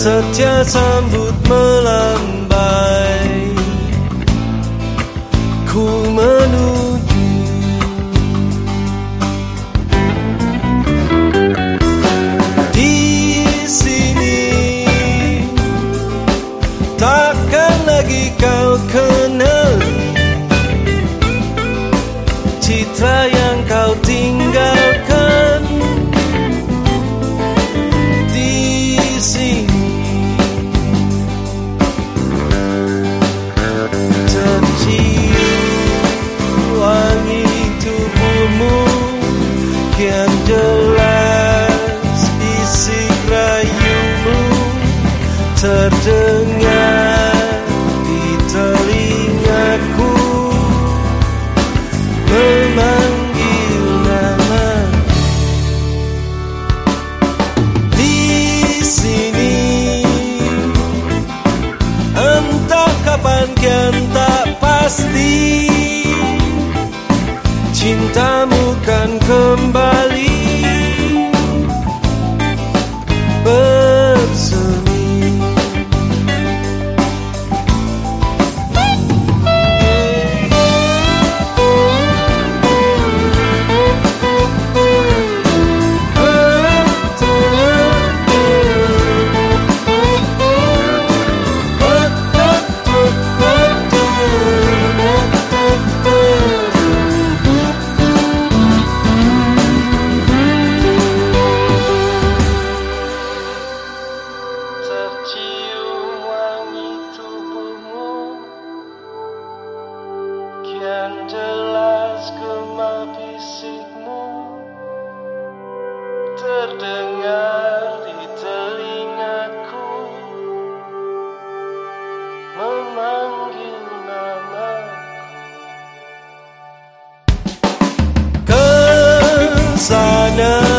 Setia sambut melambai Ku menuju. Di sini Takkan lagi kau kenali Citra yang Terdengar di telingaku. Memanggil nama. Di sini Entah kapan kian tak pasti jelas gema bisikmu Terdengar di telingaku. Memanggil namaku. Ke sana